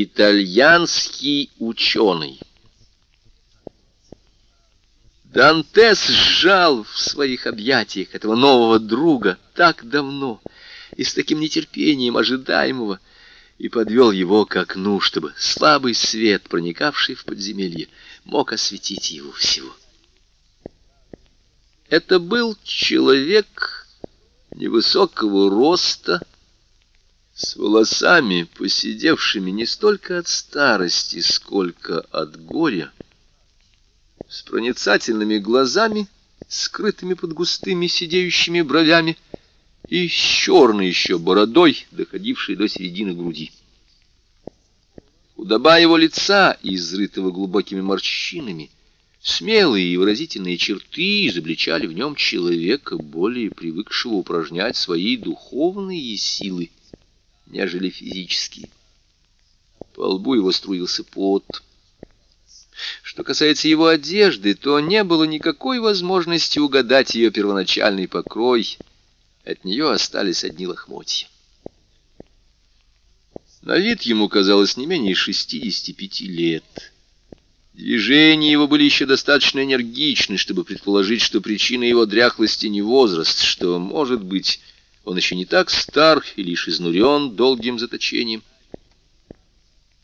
Итальянский ученый. Дантес сжал в своих объятиях этого нового друга так давно и с таким нетерпением ожидаемого, и подвел его к окну, чтобы слабый свет, проникавший в подземелье, мог осветить его всего. Это был человек невысокого роста, с волосами, посидевшими не столько от старости, сколько от горя, с проницательными глазами, скрытыми под густыми сидеющими бровями, и с черной еще бородой, доходившей до середины груди. Худоба его лица, изрытого глубокими морщинами, смелые и выразительные черты изобличали в нем человека, более привыкшего упражнять свои духовные силы, нежели физические. По лбу его струился пот. Что касается его одежды, то не было никакой возможности угадать ее первоначальный покрой. От нее остались одни лохмотья. На вид ему казалось не менее 65 лет. Движения его были еще достаточно энергичны, чтобы предположить, что причина его дряхлости не возраст, что, может быть, он еще не так стар и лишь изнурен долгим заточением.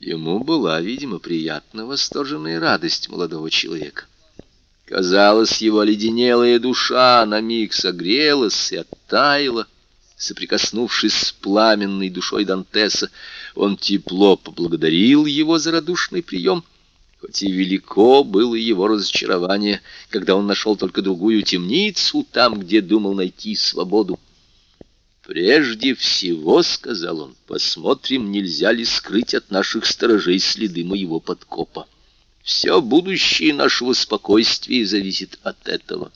Ему была, видимо, приятна восторженная радость молодого человека. Казалось, его оледенелая душа на миг согрелась и оттаяла, соприкоснувшись с пламенной душой Дантеса. Он тепло поблагодарил его за радушный прием, хоть и велико было его разочарование, когда он нашел только другую темницу там, где думал найти свободу. «Прежде всего, — сказал он, — посмотрим, нельзя ли скрыть от наших сторожей следы моего подкопа. Все будущее нашего спокойствия зависит от этого».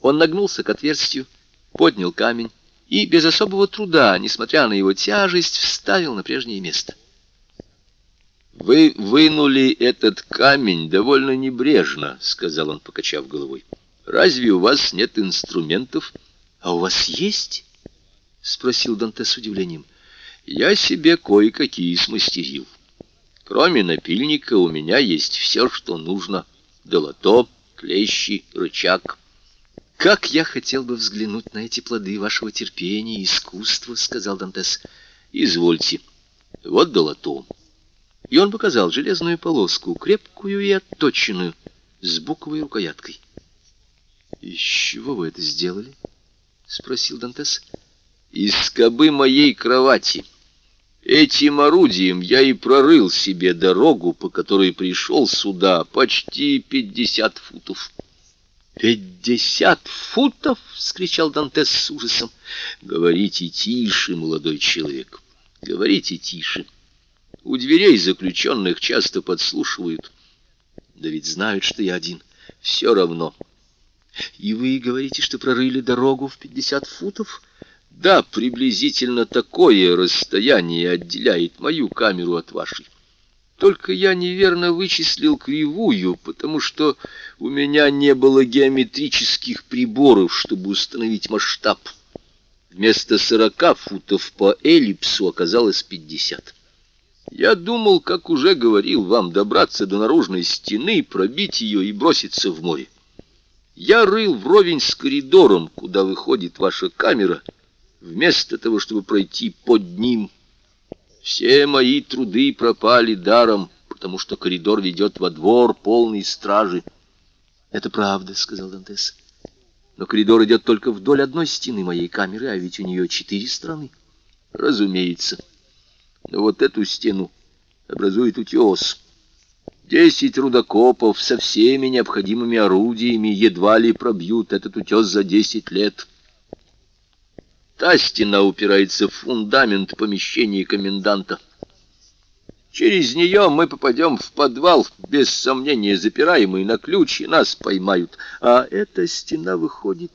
Он нагнулся к отверстию, поднял камень и без особого труда, несмотря на его тяжесть, вставил на прежнее место. «Вы вынули этот камень довольно небрежно», — сказал он, покачав головой. «Разве у вас нет инструментов?» «А у вас есть?» — спросил Данте с удивлением. «Я себе кое-какие смастерил. Кроме напильника у меня есть все, что нужно. Долото, клещи, рычаг». «Как я хотел бы взглянуть на эти плоды вашего терпения и искусства», — сказал Дантес. «Извольте. Вот долото». И он показал железную полоску, крепкую и отточенную, с буковой рукояткой. «Из чего вы это сделали?» — спросил Дантес. «Из скобы моей кровати. Этим орудием я и прорыл себе дорогу, по которой пришел сюда, почти пятьдесят футов». «Пятьдесят футов!» — скричал Дантес с ужасом. «Говорите тише, молодой человек, говорите тише. У дверей заключенных часто подслушивают. Да ведь знают, что я один. Все равно». И вы говорите, что прорыли дорогу в пятьдесят футов? Да, приблизительно такое расстояние отделяет мою камеру от вашей. Только я неверно вычислил кривую, потому что у меня не было геометрических приборов, чтобы установить масштаб. Вместо сорока футов по эллипсу оказалось пятьдесят. Я думал, как уже говорил вам, добраться до наружной стены, пробить ее и броситься в море. Я рыл вровень с коридором, куда выходит ваша камера, вместо того, чтобы пройти под ним. Все мои труды пропали даром, потому что коридор ведет во двор полный стражи. — Это правда, — сказал Дантес. — Но коридор идет только вдоль одной стены моей камеры, а ведь у нее четыре стороны. — Разумеется. Но вот эту стену образует утес. Десять рудокопов со всеми необходимыми орудиями едва ли пробьют этот утес за десять лет. Та стена упирается в фундамент помещения коменданта. Через нее мы попадем в подвал, без сомнения запираемый на ключ, и нас поймают. А эта стена выходит...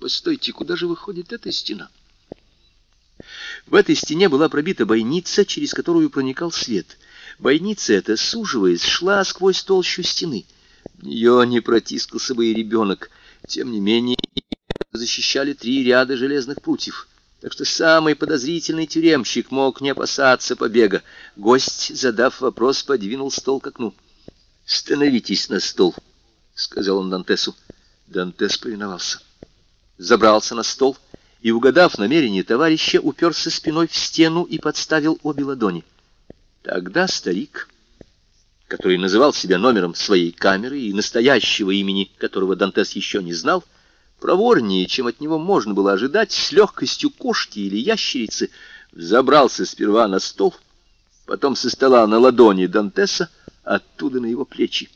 Постойте, куда же выходит эта стена? В этой стене была пробита бойница, через которую проникал свет — Бойница эта, суживаясь, шла сквозь толщу стены. В нее не протискался бы и ребенок. Тем не менее, защищали три ряда железных прутьев. так что самый подозрительный тюремщик мог не опасаться побега. Гость, задав вопрос, подвинул стол к окну. «Становитесь на стол», — сказал он Дантесу. Дантес повиновался. Забрался на стол и, угадав намерение товарища, уперся спиной в стену и подставил обе ладони. Тогда старик, который называл себя номером своей камеры и настоящего имени, которого Дантес еще не знал, проворнее, чем от него можно было ожидать, с легкостью кошки или ящерицы, взобрался сперва на стол, потом со стола на ладони Дантеса, оттуда на его плечи.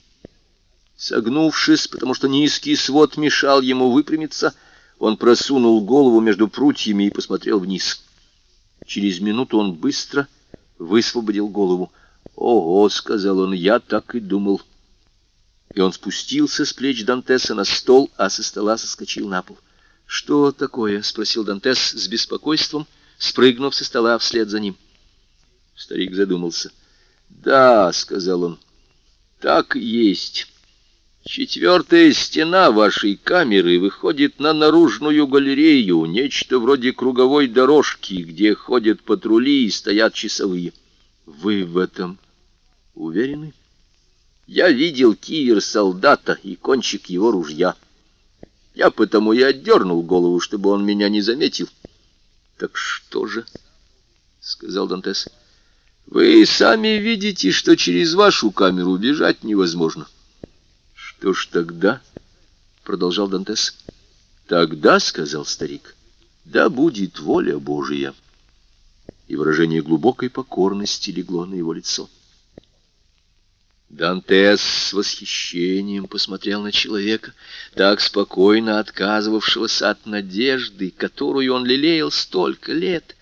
Согнувшись, потому что низкий свод мешал ему выпрямиться, он просунул голову между прутьями и посмотрел вниз. Через минуту он быстро высвободил голову. «Ого!» — сказал он, — «я так и думал» и он спустился с плеч Дантеса на стол, а со стола соскочил на пол. «Что такое?» — спросил Дантес с беспокойством, спрыгнув со стола вслед за ним. Старик задумался. «Да», — сказал он, — «так и есть. Четвертая стена вашей камеры выходит на наружную галерею, нечто вроде круговой дорожки, где ходят патрули и стоят часовые. Вы в этом уверены?» Я видел кивер солдата и кончик его ружья. Я потому и отдернул голову, чтобы он меня не заметил. — Так что же? — сказал Дантес. — Вы сами видите, что через вашу камеру бежать невозможно. — Что ж тогда? — продолжал Дантес. — Тогда, — сказал старик, — да будет воля Божия. И выражение глубокой покорности легло на его лицо. — Дантес с восхищением посмотрел на человека, так спокойно отказывавшегося от надежды, которую он лелеял столько лет.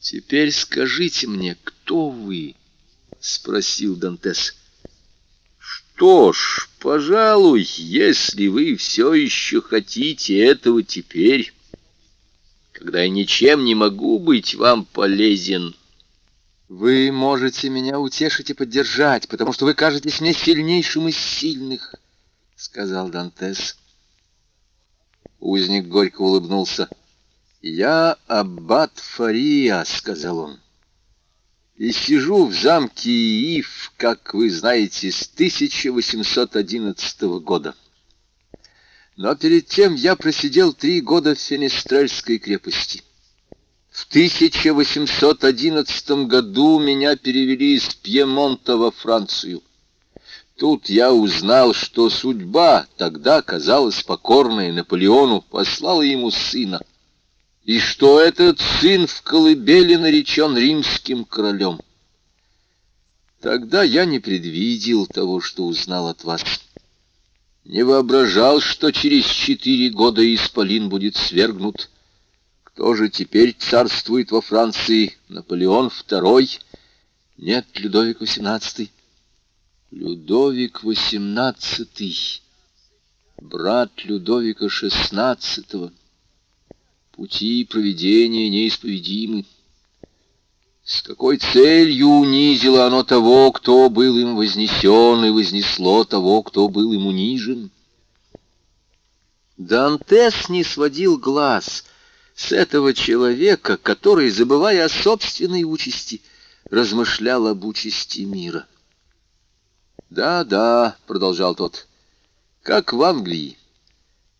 «Теперь скажите мне, кто вы?» — спросил Дантес. «Что ж, пожалуй, если вы все еще хотите этого теперь, когда я ничем не могу быть вам полезен...» Вы можете меня утешить и поддержать, потому что вы кажетесь мне сильнейшим из сильных, — сказал Дантес. Узник горько улыбнулся. «Я аббат Фария», — сказал он, — «и сижу в замке Иив, как вы знаете, с 1811 года. Но перед тем я просидел три года в Фенестрельской крепости». В 1811 году меня перевели из Пьемонта во Францию. Тут я узнал, что судьба, тогда казалась покорной Наполеону, послала ему сына, и что этот сын в колыбели наречен римским королем. Тогда я не предвидел того, что узнал от вас. Не воображал, что через четыре года Исполин будет свергнут, кто же теперь царствует во Франции? Наполеон II? Нет, Людовик XVIII. Людовик XVIII, брат Людовика XVI. Пути проведения неисповедимы. С какой целью унизило оно того, кто был им вознесен, и вознесло того, кто был им унижен? Дантес не сводил глаз — с этого человека, который, забывая о собственной участи, размышлял об участи мира. «Да, да», — продолжал тот, — «как в Англии.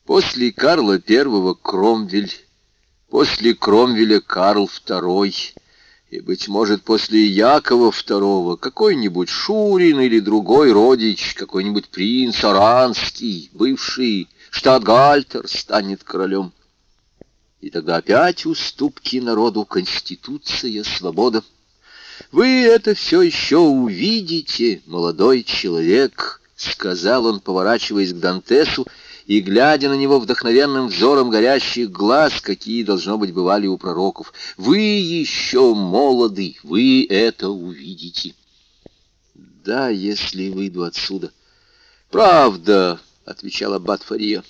После Карла I Кромвель, после Кромвеля Карл II, и, быть может, после Якова II какой-нибудь Шурин или другой родич, какой-нибудь принц Оранский, бывший штатгальтер, станет королем. И тогда опять уступки народу, конституция, свобода. Вы это все еще увидите, молодой человек, — сказал он, поворачиваясь к Дантесу и глядя на него вдохновенным взором горящих глаз, какие, должно быть, бывали у пророков. Вы еще молоды, вы это увидите. Да, если выйду отсюда. Правда, — отвечала Батфария.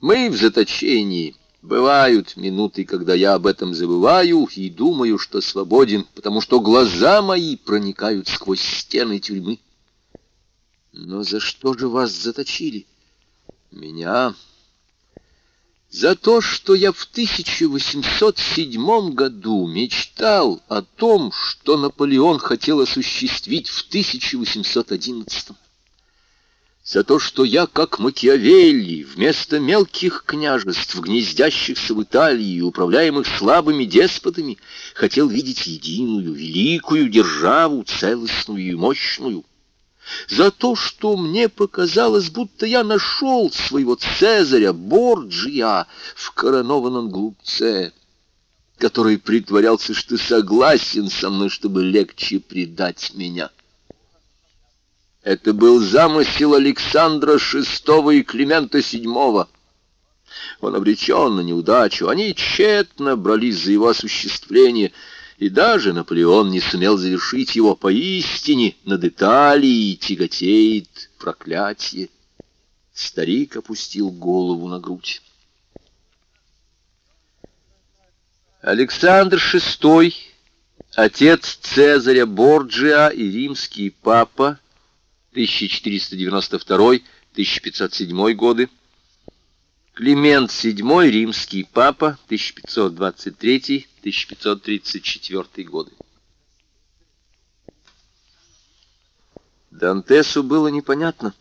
Мы в заточении. Бывают минуты, когда я об этом забываю и думаю, что свободен, потому что глаза мои проникают сквозь стены тюрьмы. Но за что же вас заточили? Меня? за то, что я в 1807 году мечтал о том, что Наполеон хотел осуществить в 1811 за то, что я, как Макиавелли, вместо мелких княжеств, гнездящихся в Италии и управляемых слабыми деспотами, хотел видеть единую, великую державу, целостную и мощную, за то, что мне показалось, будто я нашел своего Цезаря Борджия в коронованном глупце, который притворялся, что согласен со мной, чтобы легче предать меня. Это был замысел Александра VI и Климента VII. Он обречен на неудачу, они тщетно брались за его осуществление — и даже Наполеон не сумел завершить его поистине, над Италией тяготеет проклятие. Старик опустил голову на грудь. Александр VI, отец Цезаря Борджиа и римский папа, 1492-1507 годы, Климент VII, римский папа, 1523-1534 годы. Дантесу было непонятно,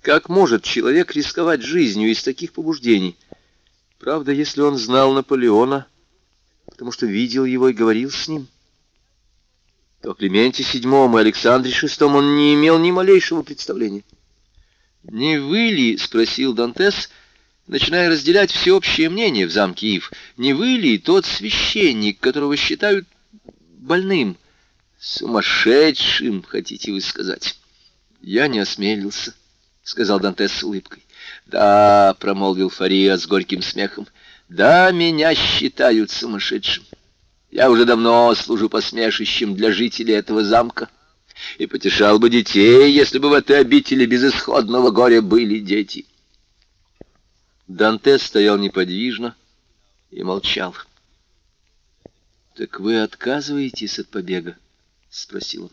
как может человек рисковать жизнью из таких побуждений. Правда, если он знал Наполеона, потому что видел его и говорил с ним, то Клименте VII и Александре VI он не имел ни малейшего представления. «Не вы ли, — спросил Дантес, начиная разделять всеобщее мнение в замке Ив, — не вы ли тот священник, которого считают больным? Сумасшедшим, хотите вы сказать?» «Я не осмелился», — сказал Дантес с улыбкой. «Да, — промолвил Фария с горьким смехом, — да, меня считают сумасшедшим. Я уже давно служу посмешищем для жителей этого замка» и потешал бы детей, если бы в этой обители безысходного горя были дети. Данте стоял неподвижно и молчал. «Так вы отказываетесь от побега?» — спросил он.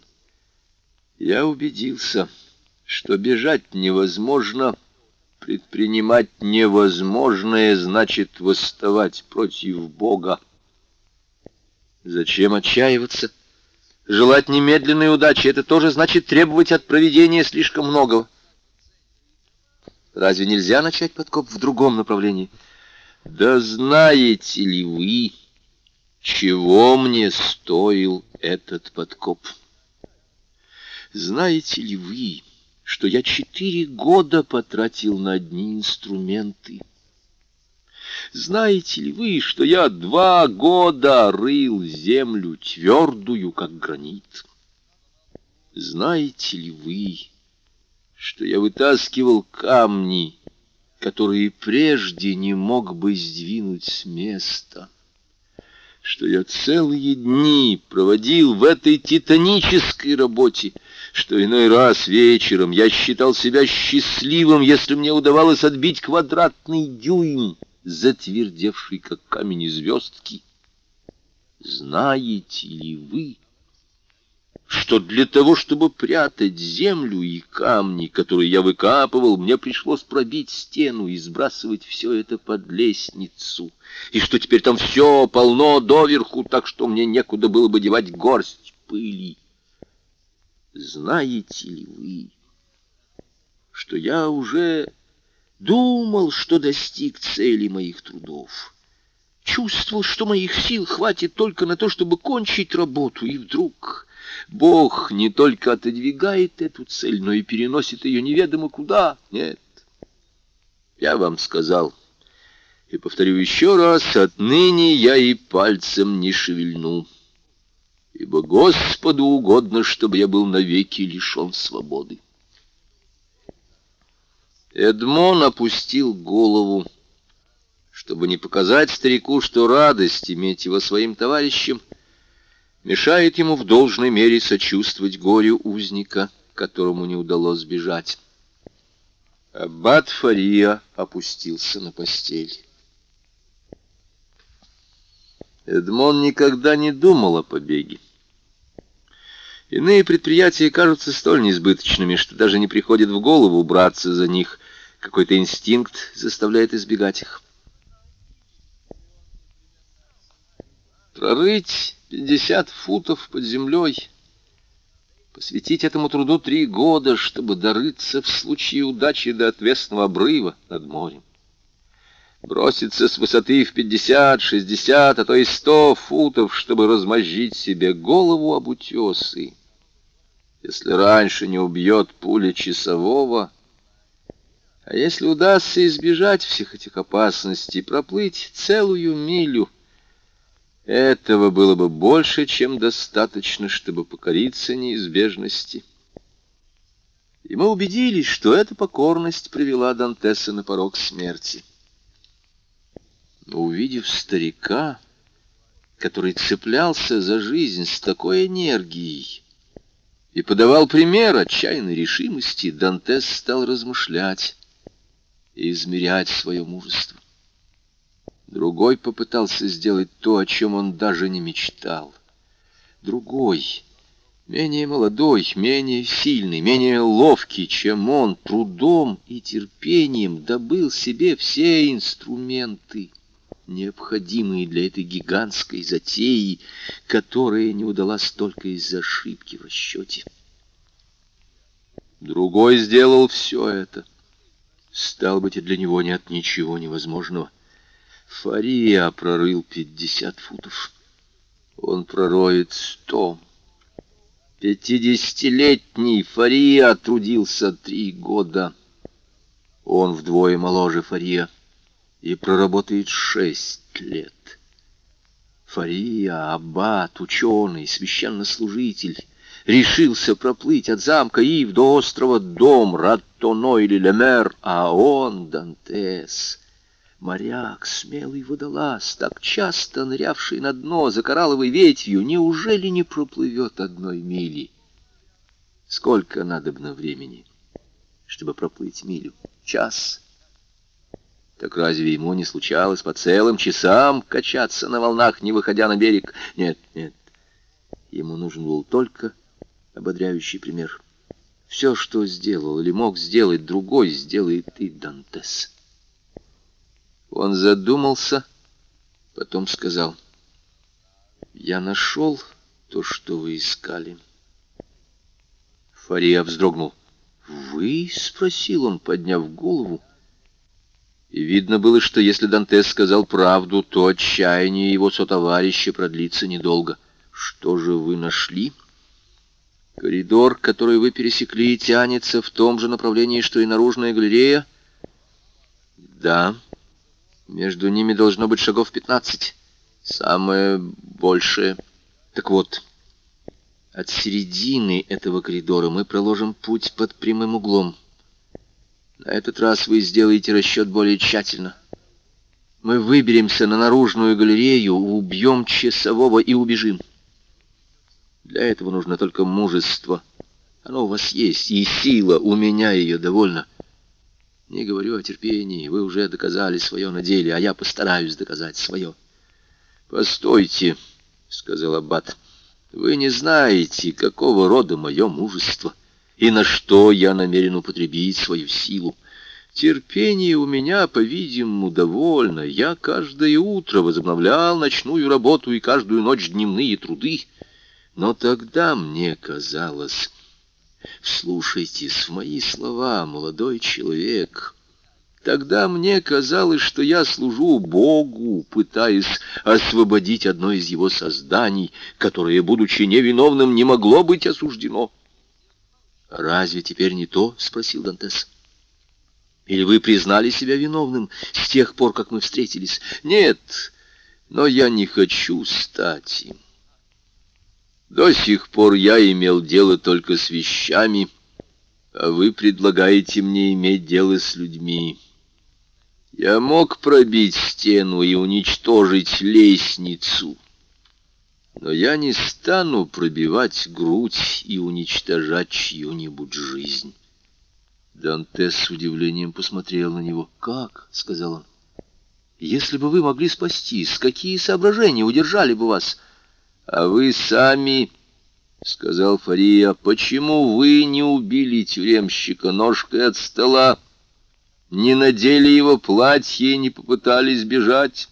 «Я убедился, что бежать невозможно, предпринимать невозможное значит восставать против Бога. Зачем отчаиваться?» Желать немедленной удачи — это тоже значит требовать от проведения слишком многого. Разве нельзя начать подкоп в другом направлении? Да знаете ли вы, чего мне стоил этот подкоп? Знаете ли вы, что я четыре года потратил на одни инструменты? Знаете ли вы, что я два года рыл землю твердую, как гранит? Знаете ли вы, что я вытаскивал камни, которые прежде не мог бы сдвинуть с места? Что я целые дни проводил в этой титанической работе, что иной раз вечером я считал себя счастливым, если мне удавалось отбить квадратный дюйм, затвердевший, как камень звездки. Знаете ли вы, что для того, чтобы прятать землю и камни, которые я выкапывал, мне пришлось пробить стену и сбрасывать все это под лестницу, и что теперь там все полно доверху, так что мне некуда было бы девать горсть пыли. Знаете ли вы, что я уже Думал, что достиг цели моих трудов. Чувствовал, что моих сил хватит только на то, чтобы кончить работу, и вдруг Бог не только отодвигает эту цель, но и переносит ее неведомо куда. Нет, я вам сказал, и повторю еще раз, отныне я и пальцем не шевельну, ибо Господу угодно, чтобы я был навеки лишен свободы. Эдмон опустил голову, чтобы не показать старику, что радость иметь его своим товарищем мешает ему в должной мере сочувствовать горю узника, которому не удалось сбежать. Аббат Фария опустился на постель. Эдмон никогда не думал о побеге. Иные предприятия кажутся столь несбыточными, что даже не приходит в голову браться за них. Какой-то инстинкт заставляет избегать их. Прорыть пятьдесят футов под землей, посвятить этому труду три года, чтобы дорыться в случае удачи до отвесного обрыва над морем. Броситься с высоты в пятьдесят, шестьдесят, а то и сто футов, чтобы размозжить себе голову об утесы. Если раньше не убьет пуля часового, а если удастся избежать всех этих опасностей, проплыть целую милю, этого было бы больше, чем достаточно, чтобы покориться неизбежности. И мы убедились, что эта покорность привела Дантеса на порог смерти. Но увидев старика, который цеплялся за жизнь с такой энергией и подавал пример отчаянной решимости, Дантес стал размышлять и измерять свое мужество. Другой попытался сделать то, о чем он даже не мечтал. Другой, менее молодой, менее сильный, менее ловкий, чем он, трудом и терпением добыл себе все инструменты, необходимые для этой гигантской затеи, которая не удалась только из-за ошибки в расчете. Другой сделал все это — Стал быть, и для него нет ничего невозможного. Фария прорыл пятьдесят футов. Он пророет сто. Пятидесятилетний Фария трудился три года. Он вдвое моложе Фария и проработает шесть лет. Фария, аббат, ученый, священнослужитель, решился проплыть от замка Ив до острова Дом, Раттоно или Лемер, а он, Дантес, моряк, смелый водолаз, так часто нырявший на дно за коралловой ветвью, неужели не проплывет одной мили? Сколько надобно времени, чтобы проплыть милю? Час. Так разве ему не случалось по целым часам качаться на волнах, не выходя на берег? Нет, нет. Ему нужен был только ободряющий пример. Все, что сделал или мог сделать другой, сделает и Дантес. Он задумался, потом сказал, «Я нашел то, что вы искали». Фария вздрогнул. «Вы?» — спросил он, подняв голову. И видно было, что если Дантес сказал правду, то отчаяние его сотоварища продлится недолго. «Что же вы нашли?» Коридор, который вы пересекли, тянется в том же направлении, что и наружная галерея? Да. Между ними должно быть шагов пятнадцать. Самое большее. Так вот, от середины этого коридора мы проложим путь под прямым углом. На этот раз вы сделаете расчет более тщательно. Мы выберемся на наружную галерею, убьем часового и убежим. Для этого нужно только мужество. Оно у вас есть, и сила, у меня ее довольно. Не говорю о терпении, вы уже доказали свое на деле, а я постараюсь доказать свое. «Постойте», — сказал Аббат, — «вы не знаете, какого рода мое мужество и на что я намерен употребить свою силу. Терпение у меня, по-видимому, довольно. Я каждое утро возобновлял ночную работу и каждую ночь дневные труды». Но тогда мне казалось... Вслушайтесь в мои слова, молодой человек. Тогда мне казалось, что я служу Богу, пытаясь освободить одно из его созданий, которое, будучи невиновным, не могло быть осуждено. «Разве теперь не то?» — спросил Дантес. «Или вы признали себя виновным с тех пор, как мы встретились?» «Нет, но я не хочу стать им». До сих пор я имел дело только с вещами, а вы предлагаете мне иметь дело с людьми. Я мог пробить стену и уничтожить лестницу, но я не стану пробивать грудь и уничтожать чью-нибудь жизнь. Дантес с удивлением посмотрел на него. «Как?» — сказал он. «Если бы вы могли спастись, какие соображения удержали бы вас?» «А вы сами, — сказал Фария, — почему вы не убили тюремщика ножкой от стола?» не надели его платье и не попытались бежать.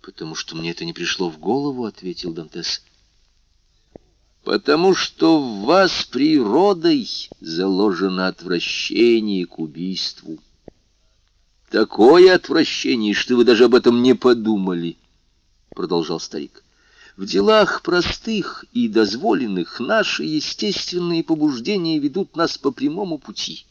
«Потому что мне это не пришло в голову», — ответил Дантес. «Потому что в вас природой заложено отвращение к убийству. Такое отвращение, что вы даже об этом не подумали», — продолжал старик. В делах простых и дозволенных наши естественные побуждения ведут нас по прямому пути.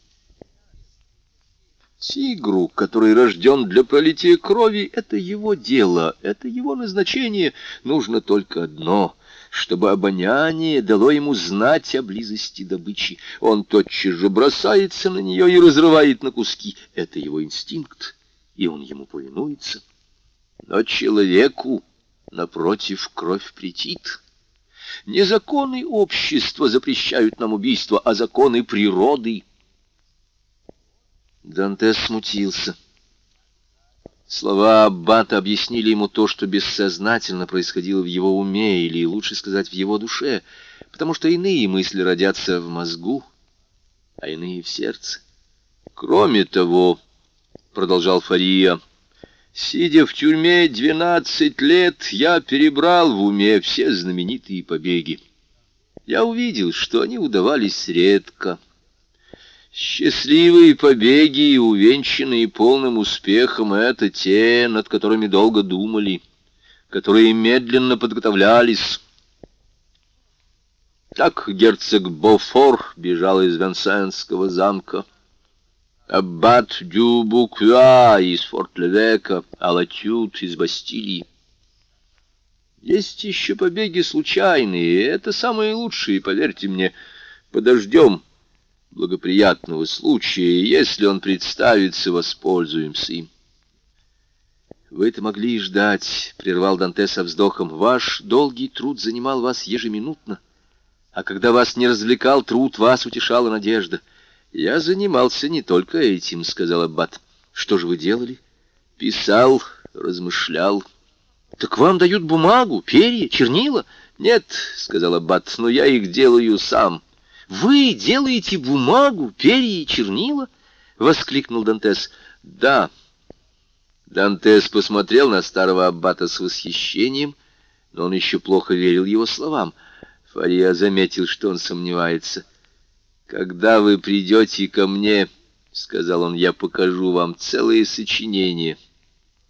Тигру, который рожден для пролития крови, это его дело, это его назначение. Нужно только одно — чтобы обоняние дало ему знать о близости добычи. Он тотчас же бросается на нее и разрывает на куски. Это его инстинкт, и он ему повинуется. Но человеку Напротив, кровь претит. Не законы общества запрещают нам убийство, а законы природы. Дантес смутился. Слова Аббата объяснили ему то, что бессознательно происходило в его уме, или, лучше сказать, в его душе, потому что иные мысли родятся в мозгу, а иные в сердце. Кроме того, — продолжал Фария, — Сидя в тюрьме двенадцать лет, я перебрал в уме все знаменитые побеги. Я увидел, что они удавались редко. Счастливые побеги, увенчанные полным успехом, это те, над которыми долго думали, которые медленно подготовлялись. Так герцог Бофор бежал из Венсенского замка. Аббат дю Букуа из Форт-Левека, Алатют из Бастилии. Есть еще побеги случайные, это самые лучшие, поверьте мне. Подождем благоприятного случая, если он представится, воспользуемся им. «Вы это могли и ждать», — прервал Данте со вздохом. «Ваш долгий труд занимал вас ежеминутно, а когда вас не развлекал труд, вас утешала надежда». «Я занимался не только этим», — сказал Аббат. «Что же вы делали?» «Писал, размышлял». «Так вам дают бумагу, перья, чернила?» «Нет», — сказал Аббат, — «но я их делаю сам». «Вы делаете бумагу, перья и чернила?» — воскликнул Дантес. «Да». Дантес посмотрел на старого Аббата с восхищением, но он еще плохо верил его словам. Фария заметил, что он сомневается. «Когда вы придете ко мне, — сказал он, — я покажу вам целое сочинение,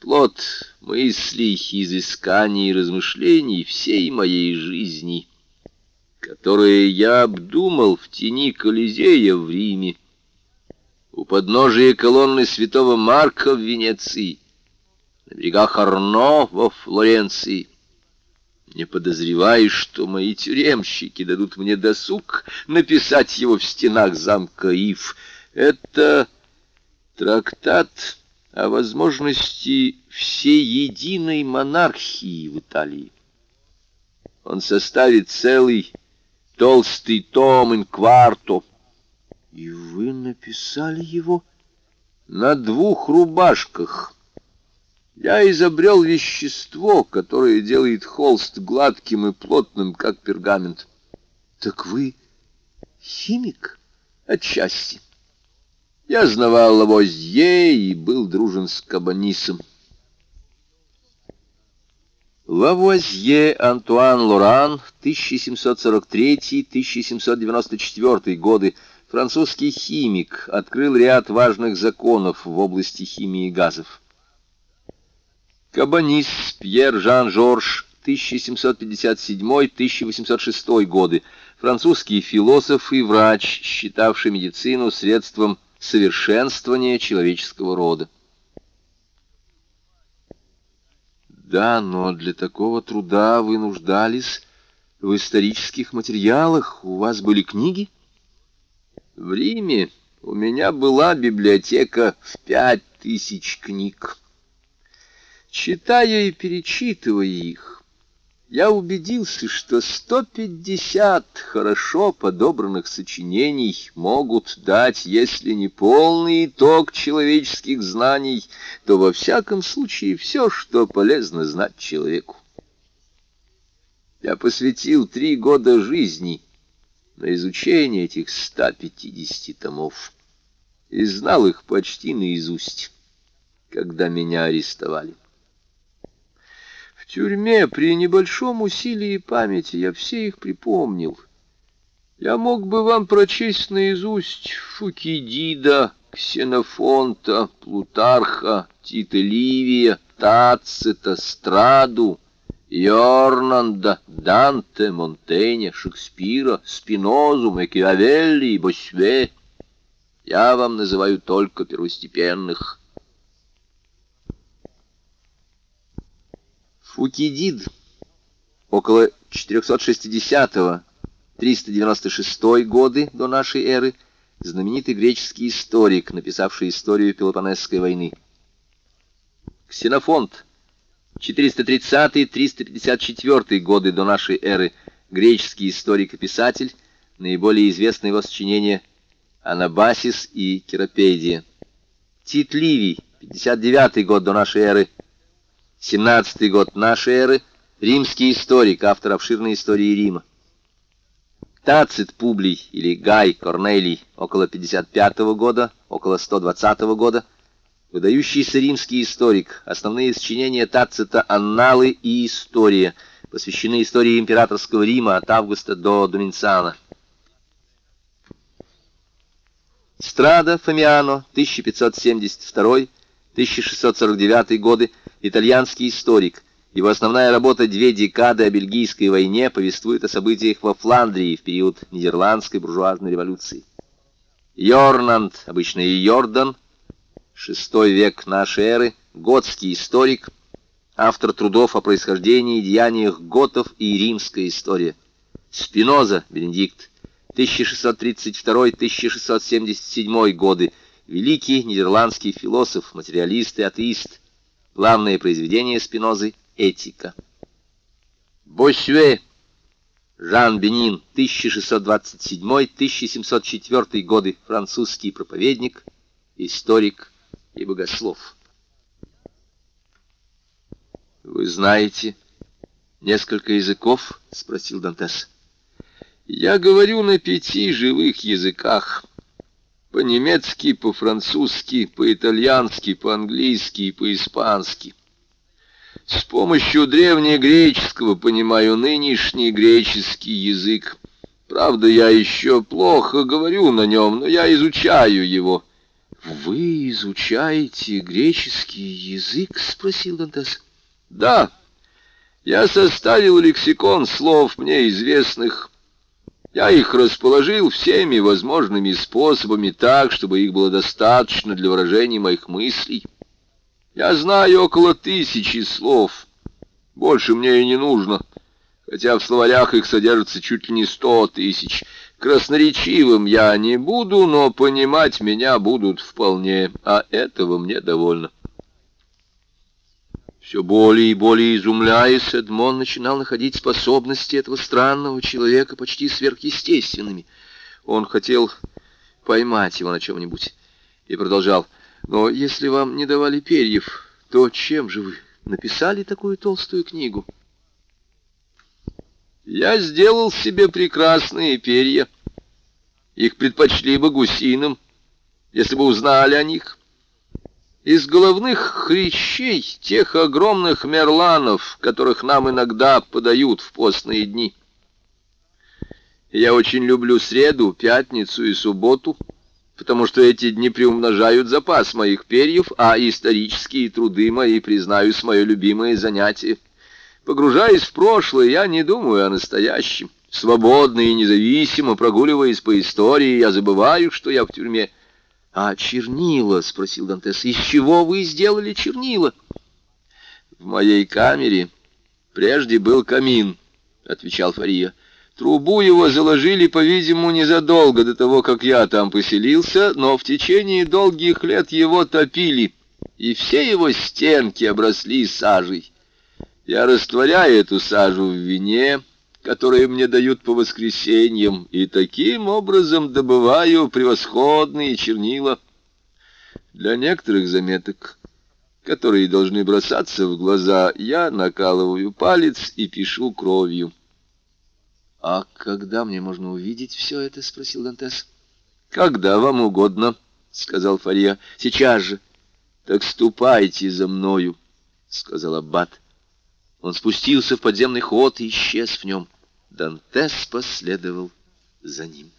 плод мыслей, изысканий и размышлений всей моей жизни, которое я обдумал в тени Колизея в Риме, у подножия колонны святого Марка в Венеции, на берегах Арно во Флоренции, не подозреваешь, что мои тюремщики дадут мне досуг написать его в стенах замка Ив. Это трактат о возможности всеединой монархии в Италии. Он составит целый толстый том инкварто. И вы написали его на двух рубашках — я изобрел вещество, которое делает холст гладким и плотным, как пергамент. Так вы химик? Отчасти. Я знавал Лавозье и был дружен с Кабанисом. Лавуазье Антуан Лоран, 1743-1794 годы, французский химик, открыл ряд важных законов в области химии газов. Кабанис Пьер Жан-Жорж, 1757-1806 годы, французский философ и врач, считавший медицину средством совершенствования человеческого рода. Да, но для такого труда вы нуждались в исторических материалах. У вас были книги? В Риме у меня была библиотека в пять тысяч книг. Читая и перечитывая их, я убедился, что 150 хорошо подобранных сочинений могут дать, если не полный итог человеческих знаний, то во всяком случае все, что полезно знать человеку. Я посвятил три года жизни на изучение этих 150 томов. и знал их почти наизусть, когда меня арестовали. Тюрьме при небольшом усилии памяти я все их припомнил. Я мог бы вам прочесть наизусть Фукидида, Ксенофонта, Плутарха, Тита Ливия, Тацита, Страду, Йорнанда, Данте, Монтеня, Шекспира, Спинозу, Макиавелли и Босве. Я вам называю только первостепенных. Фукидид около 460-396 годы до нашей эры, знаменитый греческий историк, написавший историю Пелопонесской войны. Ксенофонт 430-354 годы до нашей эры, греческий историк и писатель, наиболее известное его сочинение Анабасис и Керапедия. Тит Ливий, 59 год до нашей эры, 17 год нашей эры, римский историк, автор обширной истории Рима. Тацит Публий или Гай Корнелий, около 55 года, около 120 года, Выдающийся римский историк. Основные сочинения Тацита «Анналы» и «История» посвящены истории императорского Рима от Августа до Доминциана. Страда Фамиано, 1572-1649 годы, итальянский историк. Его основная работа «Две декады о Бельгийской войне» повествует о событиях во Фландрии в период Нидерландской буржуазной революции. Йорнанд, обычно и Йордан, VI век нашей эры, готский историк, автор трудов о происхождении и деяниях готов и римская история. Спиноза, Бенедикт, 1632-1677 годы, великий нидерландский философ, материалист и атеист. Главное произведение Спинозы «Этика». Босюэ, Жан Бенин, 1627-1704 годы, французский проповедник, историк, и богослов. «Вы знаете несколько языков?» — спросил Дантес. «Я говорю на пяти живых языках. По-немецки, по-французски, по-итальянски, по-английски и по-испански. С помощью древнегреческого понимаю нынешний греческий язык. Правда, я еще плохо говорю на нем, но я изучаю его». «Вы изучаете греческий язык?» — спросил Дантес. «Да, я составил лексикон слов мне известных. Я их расположил всеми возможными способами так, чтобы их было достаточно для выражения моих мыслей. Я знаю около тысячи слов. Больше мне и не нужно, хотя в словарях их содержится чуть ли не сто тысяч». Красноречивым я не буду, но понимать меня будут вполне, а этого мне довольно. Все более и более изумляясь, Эдмон начинал находить способности этого странного человека почти сверхъестественными. Он хотел поймать его на чем-нибудь и продолжал. «Но если вам не давали перьев, то чем же вы написали такую толстую книгу?» Я сделал себе прекрасные перья. Их предпочли бы гусиным, если бы узнали о них. Из головных хрящей тех огромных мерланов, которых нам иногда подают в постные дни. Я очень люблю среду, пятницу и субботу, потому что эти дни приумножают запас моих перьев, а исторические труды мои, признаюсь, мое любимое занятие — Погружаясь в прошлое, я не думаю о настоящем. Свободно и независимо прогуливаясь по истории, я забываю, что я в тюрьме. — А чернила? — спросил Дантес. — Из чего вы сделали чернила? — В моей камере прежде был камин, — отвечал Фария. Трубу его заложили, по-видимому, незадолго до того, как я там поселился, но в течение долгих лет его топили, и все его стенки обросли сажей. Я растворяю эту сажу в вине, которую мне дают по воскресеньям, и таким образом добываю превосходные чернила. Для некоторых заметок, которые должны бросаться в глаза, я накалываю палец и пишу кровью. — А когда мне можно увидеть все это? — спросил Дантес. — Когда вам угодно, — сказал Фария. «Сейчас же». «Так ступайте за мною», — сказал Аббат. Он спустился в подземный ход и исчез в нем. Дантес последовал за ним.